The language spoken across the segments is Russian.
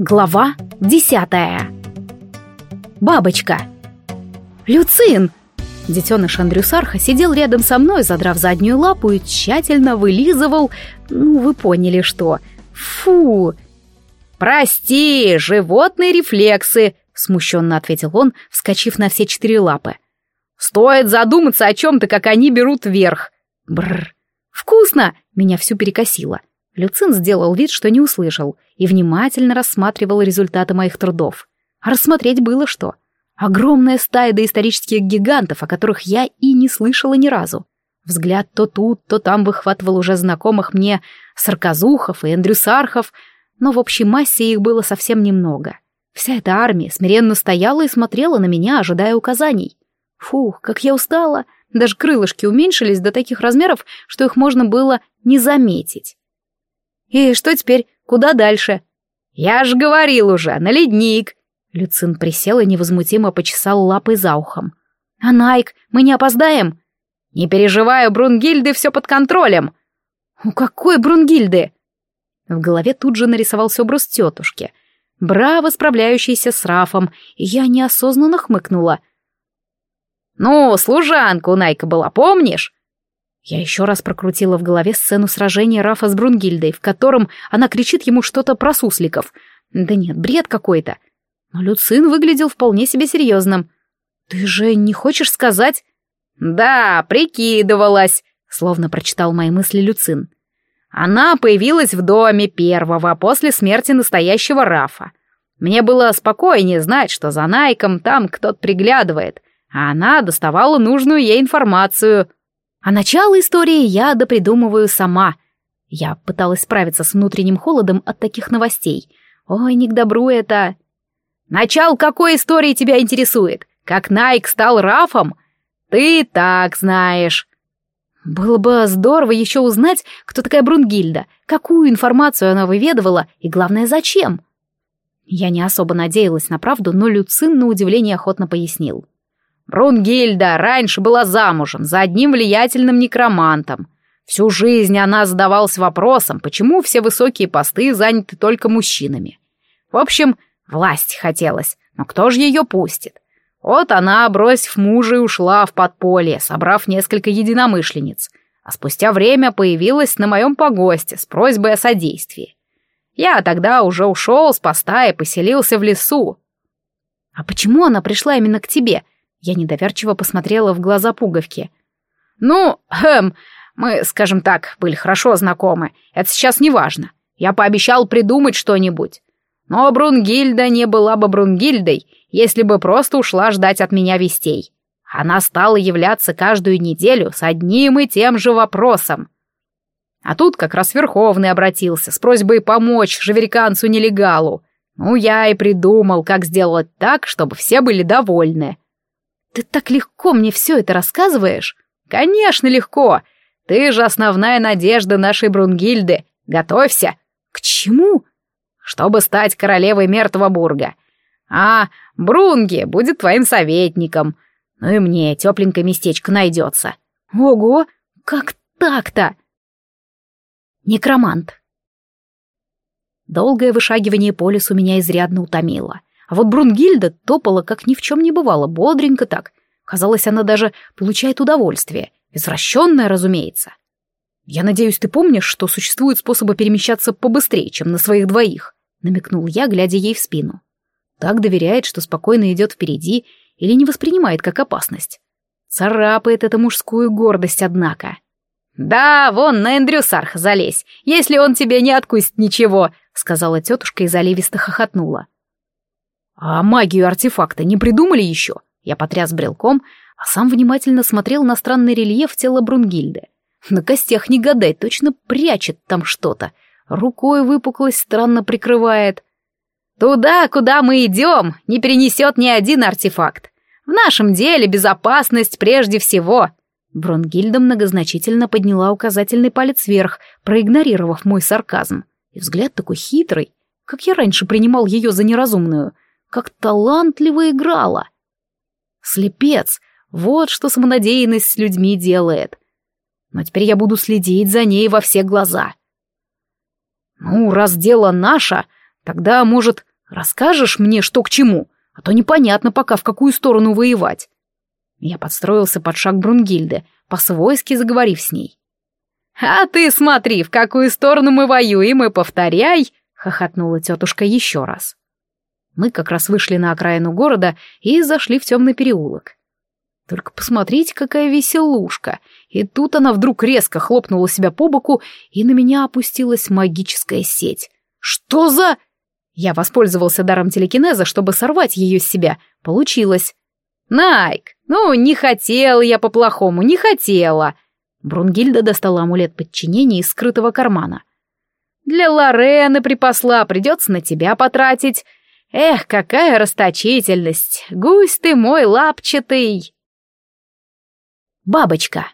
Глава десятая. Бабочка. Люцин! Детеныш Андрюсарха сидел рядом со мной, задрав заднюю лапу и тщательно вылизывал... Ну, вы поняли, что. Фу! «Прости, животные рефлексы!» — смущенно ответил он, вскочив на все четыре лапы. «Стоит задуматься о чем-то, как они берут вверх!» Бррр! «Вкусно!» — меня всю перекосило. Люцин сделал вид, что не услышал, и внимательно рассматривал результаты моих трудов. А рассмотреть было что. Огромная стая доисторических гигантов, о которых я и не слышала ни разу. Взгляд то тут, то там выхватывал уже знакомых мне сарказухов и эндрюсархов, но в общей массе их было совсем немного. Вся эта армия смиренно стояла и смотрела на меня, ожидая указаний. Фух, как я устала! Даже крылышки уменьшились до таких размеров, что их можно было не заметить. «И что теперь? Куда дальше?» «Я же говорил уже, на ледник!» Люцин присел и невозмутимо почесал лапой за ухом. «А Найк, мы не опоздаем?» «Не переживай, Брунгильды все под контролем!» «У какой Брунгильды?» В голове тут же нарисовался образ тетушки, браво справляющейся с Рафом, я неосознанно хмыкнула. «Ну, служанка у Найка была, помнишь?» Я еще раз прокрутила в голове сцену сражения Рафа с Брунгильдой, в котором она кричит ему что-то про сусликов. Да нет, бред какой-то. Но Люцин выглядел вполне себе серьезным. «Ты же не хочешь сказать...» «Да, прикидывалась», — словно прочитал мои мысли Люцин. «Она появилась в доме первого после смерти настоящего Рафа. Мне было спокойнее знать, что за Найком там кто-то приглядывает, а она доставала нужную ей информацию». А начало истории я допридумываю сама. Я пыталась справиться с внутренним холодом от таких новостей. Ой, не к добру это. Начал какой истории тебя интересует? Как Найк стал Рафом? Ты так знаешь. Было бы здорово еще узнать, кто такая Брунгильда, какую информацию она выведывала и, главное, зачем. Я не особо надеялась на правду, но Люцин на удивление охотно пояснил. Брунгильда раньше была замужем за одним влиятельным некромантом. Всю жизнь она задавалась вопросом, почему все высокие посты заняты только мужчинами. В общем, власть хотелось, но кто же ее пустит? Вот она, бросив мужа, и ушла в подполье, собрав несколько единомышленниц, а спустя время появилась на моем погосте с просьбой о содействии. Я тогда уже ушел с поста и поселился в лесу. «А почему она пришла именно к тебе?» Я недоверчиво посмотрела в глаза пуговки. «Ну, эм, мы, скажем так, были хорошо знакомы. Это сейчас не важно. Я пообещал придумать что-нибудь. Но Брунгильда не была бы Брунгильдой, если бы просто ушла ждать от меня вестей. Она стала являться каждую неделю с одним и тем же вопросом. А тут как раз Верховный обратился с просьбой помочь жавериканцу-нелегалу. Ну, я и придумал, как сделать так, чтобы все были довольны. Ты так легко мне все это рассказываешь? Конечно, легко. Ты же основная надежда нашей Брунгильды. Готовься. К чему? Чтобы стать королевой Мертвого А Брунги будет твоим советником. Ну и мне тепленькое местечко найдется. Ого, как так-то? Некромант. Долгое вышагивание по лесу меня изрядно утомило. А вот Брунгильда топала, как ни в чем не бывало, бодренько так. Казалось, она даже получает удовольствие. Извращенное, разумеется. «Я надеюсь, ты помнишь, что существуют способы перемещаться побыстрее, чем на своих двоих?» — намекнул я, глядя ей в спину. Так доверяет, что спокойно идет впереди или не воспринимает как опасность. Царапает это мужскую гордость, однако. «Да, вон на Эндрюсарх залезь, если он тебе не откусит ничего», — сказала тетушка и заливисто хохотнула. А магию артефакта не придумали еще? Я потряс брелком, а сам внимательно смотрел на странный рельеф тела Брунгильды. На костях не гадай, точно прячет там что-то. Рукой выпуклость странно прикрывает. Туда, куда мы идем, не перенесет ни один артефакт. В нашем деле безопасность прежде всего. Брунгильда многозначительно подняла указательный палец вверх, проигнорировав мой сарказм. И взгляд такой хитрый, как я раньше принимал ее за неразумную — как талантливо играла. Слепец, вот что самонадеянность с людьми делает. Но теперь я буду следить за ней во все глаза. Ну, раз дело наше, Тогда, может, расскажешь мне, что к чему, а то непонятно пока, в какую сторону воевать. Я подстроился под шаг Брунгильды, по-свойски заговорив с ней. «А ты смотри, в какую сторону мы воюем, и повторяй!» — хохотнула тетушка еще раз. Мы как раз вышли на окраину города и зашли в темный переулок. Только посмотрите, какая веселушка. И тут она вдруг резко хлопнула себя по боку, и на меня опустилась магическая сеть. Что за... Я воспользовался даром телекинеза, чтобы сорвать ее с себя. Получилось. Найк, ну, не хотела я по-плохому, не хотела. Брунгильда достала амулет подчинения из скрытого кармана. Для Лорены припасла, придется на тебя потратить. Эх, какая расточительность! Гусь ты мой лапчатый! Бабочка.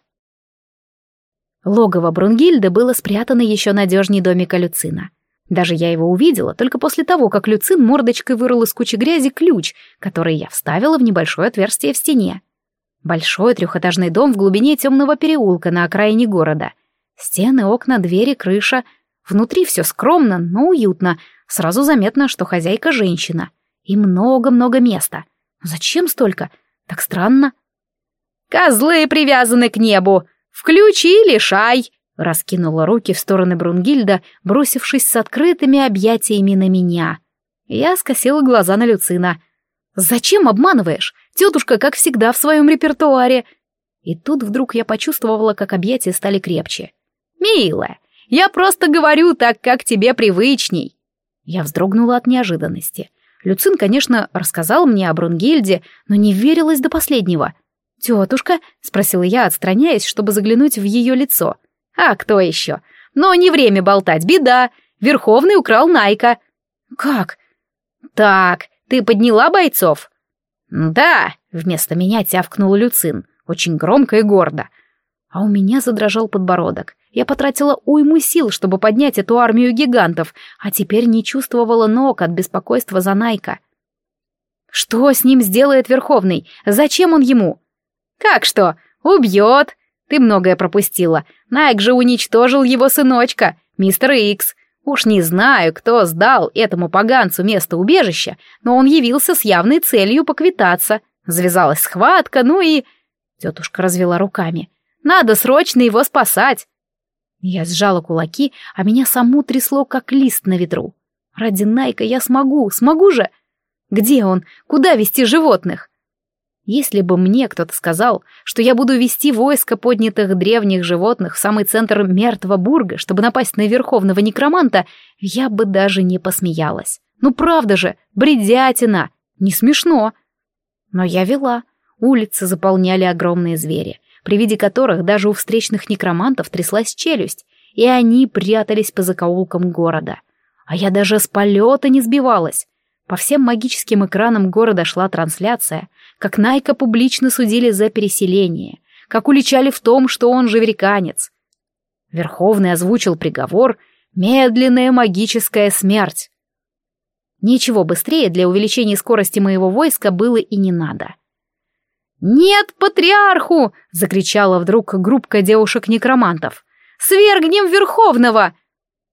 Логово Брунгильды было спрятано еще надежнее домика Люцина. Даже я его увидела только после того, как Люцин мордочкой вырыл из кучи грязи ключ, который я вставила в небольшое отверстие в стене. Большой трехэтажный дом в глубине темного переулка на окраине города. Стены, окна, двери, крыша. Внутри все скромно, но уютно. Сразу заметно, что хозяйка женщина. И много-много места. Зачем столько? Так странно. Козлы привязаны к небу! Включи, лишай!» Раскинула руки в стороны Брунгильда, бросившись с открытыми объятиями на меня. Я скосила глаза на Люцина. «Зачем обманываешь? Тетушка, как всегда, в своем репертуаре!» И тут вдруг я почувствовала, как объятия стали крепче. «Милая, я просто говорю так, как тебе привычней!» Я вздрогнула от неожиданности. Люцин, конечно, рассказал мне о Брунгильде, но не верилась до последнего — «Тетушка?» — спросила я, отстраняясь, чтобы заглянуть в ее лицо. «А кто еще? Но не время болтать, беда. Верховный украл Найка». «Как?» «Так, ты подняла бойцов?» «Да», — вместо меня тявкнул Люцин, очень громко и гордо. А у меня задрожал подбородок. Я потратила уйму сил, чтобы поднять эту армию гигантов, а теперь не чувствовала ног от беспокойства за Найка. «Что с ним сделает Верховный? Зачем он ему?» «Как что? Убьет! Ты многое пропустила. Найк же уничтожил его сыночка, мистер Икс. Уж не знаю, кто сдал этому поганцу место убежища, но он явился с явной целью поквитаться. Завязалась схватка, ну и...» Тетушка развела руками. «Надо срочно его спасать!» Я сжала кулаки, а меня саму трясло, как лист на ветру. «Ради Найка я смогу, смогу же!» «Где он? Куда вести животных?» Если бы мне кто-то сказал, что я буду вести войско поднятых древних животных в самый центр мертвого бурга, чтобы напасть на верховного некроманта, я бы даже не посмеялась. Ну правда же, бредятина, не смешно. Но я вела. Улицы заполняли огромные звери, при виде которых даже у встречных некромантов тряслась челюсть, и они прятались по закоулкам города. А я даже с полета не сбивалась. По всем магическим экранам города шла трансляция, как Найка публично судили за переселение, как уличали в том, что он живериканец. Верховный озвучил приговор «Медленная магическая смерть». Ничего быстрее для увеличения скорости моего войска было и не надо. «Нет патриарху!» — закричала вдруг группка девушек-некромантов. «Свергнем Верховного!»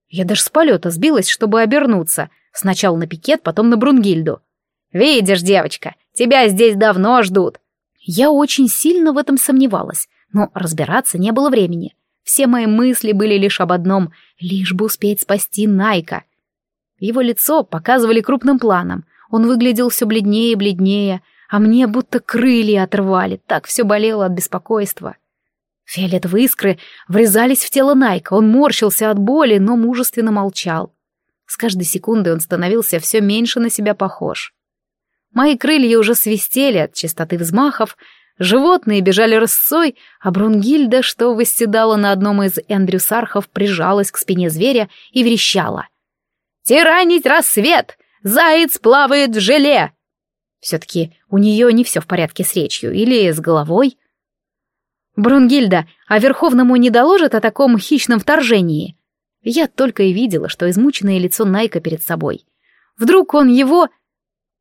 Я даже с полета сбилась, чтобы обернуться. Сначала на пикет, потом на Брунгильду. «Видишь, девочка, тебя здесь давно ждут». Я очень сильно в этом сомневалась, но разбираться не было времени. Все мои мысли были лишь об одном — лишь бы успеть спасти Найка. Его лицо показывали крупным планом. Он выглядел все бледнее и бледнее, а мне будто крылья отрывали, так все болело от беспокойства. Фиолетовые искры врезались в тело Найка, он морщился от боли, но мужественно молчал. С каждой секундой он становился все меньше на себя похож. Мои крылья уже свистели от частоты взмахов, животные бежали рысцой, а Брунгильда, что восседала на одном из эндрюсархов, прижалась к спине зверя и верещала. «Тиранить рассвет! Заяц плавает в желе!» Все-таки у нее не все в порядке с речью или с головой. «Брунгильда, а Верховному не доложат о таком хищном вторжении?» Я только и видела, что измученное лицо Найка перед собой. Вдруг он его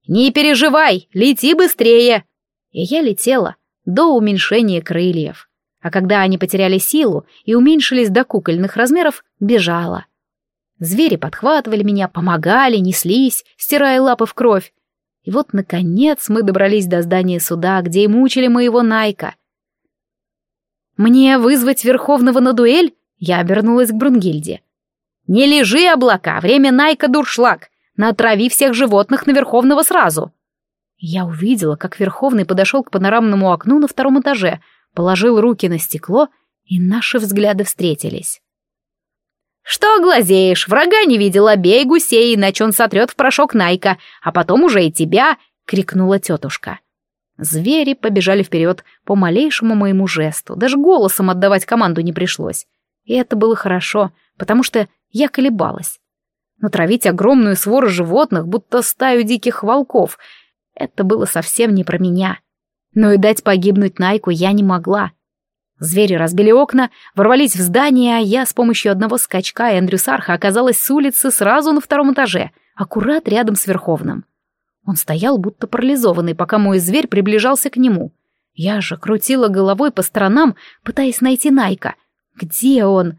«Не переживай, лети быстрее!» И я летела до уменьшения крыльев. А когда они потеряли силу и уменьшились до кукольных размеров, бежала. Звери подхватывали меня, помогали, неслись, стирая лапы в кровь. И вот, наконец, мы добрались до здания суда, где и мучили моего Найка. «Мне вызвать Верховного на дуэль?» Я обернулась к Брунгильде. «Не лежи, облака, время Найка дуршлаг. Натрави всех животных на Верховного сразу». Я увидела, как Верховный подошел к панорамному окну на втором этаже, положил руки на стекло, и наши взгляды встретились. «Что глазеешь? Врага не видела, бей гусей, иначе он сотрет в порошок Найка, а потом уже и тебя!» — крикнула тетушка. Звери побежали вперед по малейшему моему жесту, даже голосом отдавать команду не пришлось. И это было хорошо, потому что я колебалась. Натравить огромную свору животных, будто стаю диких волков, это было совсем не про меня. Но и дать погибнуть Найку я не могла. Звери разбили окна, ворвались в здание, а я с помощью одного скачка Эндрю Сарха оказалась с улицы сразу на втором этаже, аккурат рядом с Верховным. Он стоял будто парализованный, пока мой зверь приближался к нему. Я же крутила головой по сторонам, пытаясь найти Найка. Где он?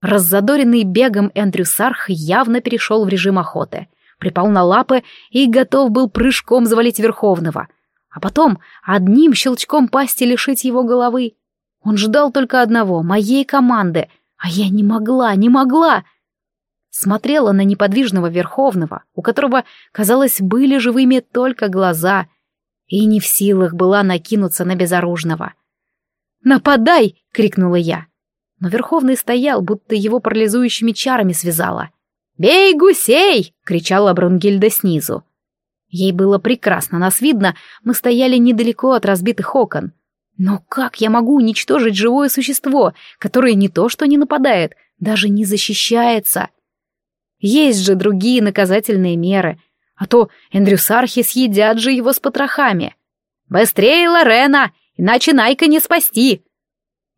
Раззадоренный бегом Эндрю Сарх явно перешел в режим охоты. Припал на лапы и готов был прыжком завалить Верховного. А потом одним щелчком пасти лишить его головы. Он ждал только одного — моей команды, а я не могла, не могла. Смотрела на неподвижного Верховного, у которого, казалось, были живыми только глаза, и не в силах была накинуться на безоружного. «Нападай!» — крикнула я. Но Верховный стоял, будто его парализующими чарами связала. «Бей гусей!» — кричала Брунгильда снизу. Ей было прекрасно нас видно, мы стояли недалеко от разбитых окон — но как я могу уничтожить живое существо, которое не то что не нападает, даже не защищается? Есть же другие наказательные меры, а то Эндрюсархи съедят же его с потрохами. «Быстрее, Лорена, иначе Найка не спасти!»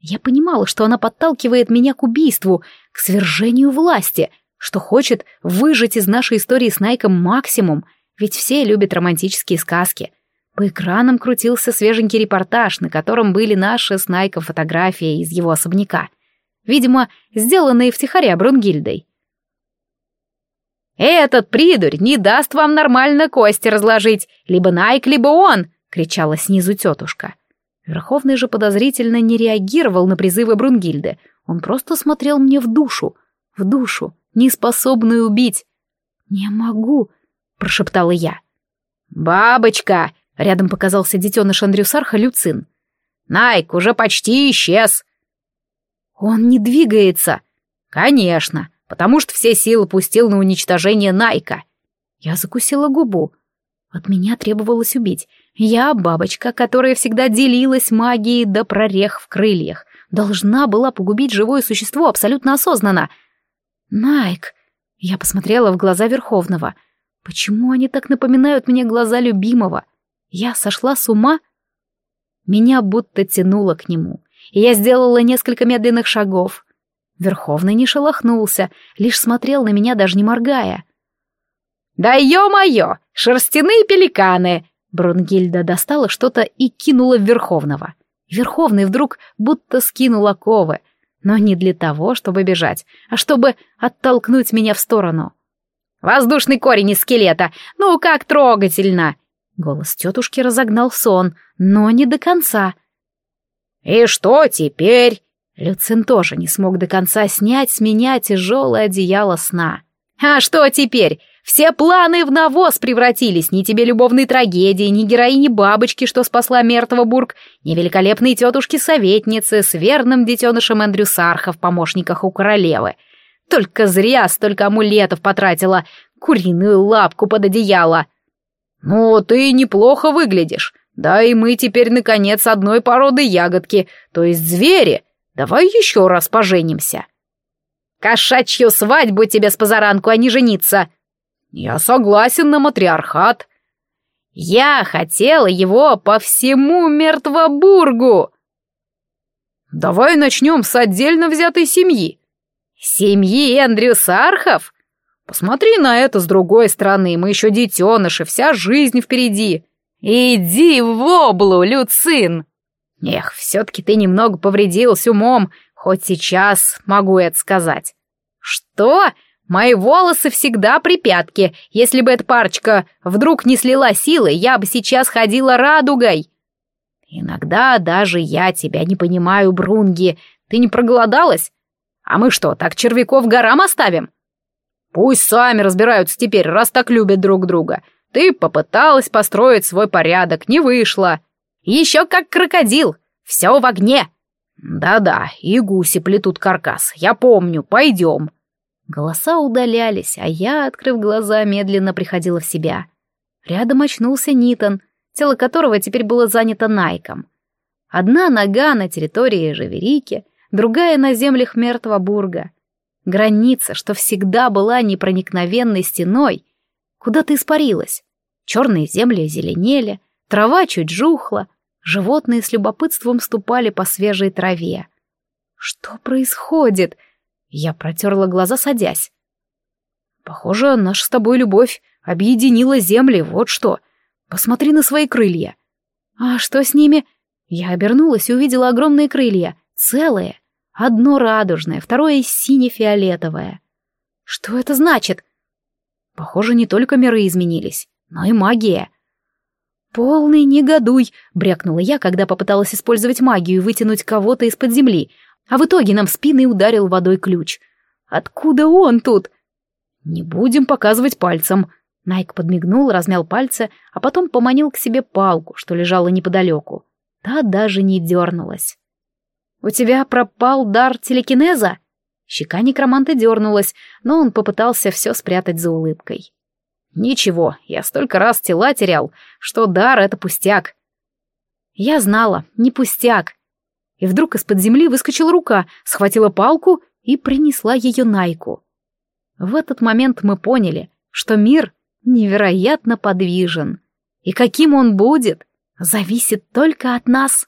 Я понимала, что она подталкивает меня к убийству, к свержению власти, что хочет выжать из нашей истории с Найком максимум, ведь все любят романтические сказки — по экранам крутился свеженький репортаж, на котором были наши с Найком фотографии из его особняка. Видимо, сделанные втихаря Брунгильдой. «Этот придурь не даст вам нормально кости разложить, либо Найк, либо он!» — кричала снизу тетушка. Верховный же подозрительно не реагировал на призывы Брунгильды. Он просто смотрел мне в душу, в душу, неспособную убить. «Не могу», — прошептала я. «Бабочка!» Рядом показался детеныш Андрюсарха Люцин. «Найк уже почти исчез!» «Он не двигается!» «Конечно, потому что все силы пустил на уничтожение Найка!» Я закусила губу. От меня требовалось убить. Я, бабочка, которая всегда делилась магией до прорех в крыльях, должна была погубить живое существо абсолютно осознанно. «Найк!» Я посмотрела в глаза Верховного. «Почему они так напоминают мне глаза любимого?» Я сошла с ума? Меня будто тянуло к нему, и я сделала несколько медленных шагов. Верховный не шелохнулся, лишь смотрел на меня, даже не моргая. «Да ё-моё! Шерстяные пеликаны!» Брунгильда достала что-то и кинула в Верховного. Верховный вдруг будто скинул оковы, но не для того, чтобы бежать, а чтобы оттолкнуть меня в сторону. «Воздушный корень из скелета! Ну, как трогательно!» Голос тетушки разогнал сон, но не до конца. «И что теперь?» Люцин тоже не смог до конца снять с меня тяжелое одеяло сна. «А что теперь? Все планы в навоз превратились. Ни тебе любовной трагедии, ни героини бабочки, что спасла Мертвобург, ни великолепной тетушки-советницы с верным детенышем Эндрю Сарха в помощниках у королевы. Только зря столько амулетов потратила, куриную лапку под одеяло. «Ну, ты неплохо выглядишь. Да и мы теперь, наконец, одной породы ягодки, то есть звери. Давай еще раз поженимся». «Кошачью свадьбу тебе с позаранку, а не жениться!» «Я согласен на матриархат». «Я хотела его по всему Мертвобургу!» «Давай начнем с отдельно взятой семьи». «Семьи Эндрю Сархов?» Посмотри на это с другой стороны, мы еще детеныши, вся жизнь впереди. Иди в облу, Люцин! Эх, все-таки ты немного повредился умом, хоть сейчас могу это сказать. Что? Мои волосы всегда при пятке. Если бы эта парочка вдруг не слила силы, я бы сейчас ходила радугой. Иногда даже я тебя не понимаю, Брунги. Ты не проголодалась? А мы что, так червяков горам оставим? Пусть сами разбираются теперь, раз так любят друг друга. Ты попыталась построить свой порядок, не вышло. Еще как крокодил, все в огне. Да-да, и гуси плетут каркас, я помню, пойдем. Голоса удалялись, а я, открыв глаза, медленно приходила в себя. Рядом очнулся Нитон, тело которого теперь было занято Найком. Одна нога на территории Живерики, другая на землях мертвого Бурга. Граница, что всегда была непроникновенной стеной, куда-то испарилась. Черные земли зеленели, трава чуть жухла, животные с любопытством ступали по свежей траве. Что происходит? — я протерла глаза, садясь. Похоже, наша с тобой любовь объединила земли, вот что. Посмотри на свои крылья. А что с ними? Я обернулась и увидела огромные крылья, целые. Одно радужное, второе сине-фиолетовое. Что это значит? Похоже, не только миры изменились, но и магия. «Полный негодуй!» — брякнула я, когда попыталась использовать магию и вытянуть кого-то из-под земли, а в итоге нам в спины ударил водой ключ. Откуда он тут? Не будем показывать пальцем. Найк подмигнул, размял пальцы, а потом поманил к себе палку, что лежала неподалеку. Та даже не дернулась. «У тебя пропал дар телекинеза?» Щека некроманта дернулась, но он попытался все спрятать за улыбкой. «Ничего, я столько раз тела терял, что дар — это пустяк». Я знала, не пустяк и вдруг из-под земли выскочила рука, схватила палку и принесла ее Найку. В этот момент мы поняли, что мир невероятно подвижен, и каким он будет, зависит только от нас.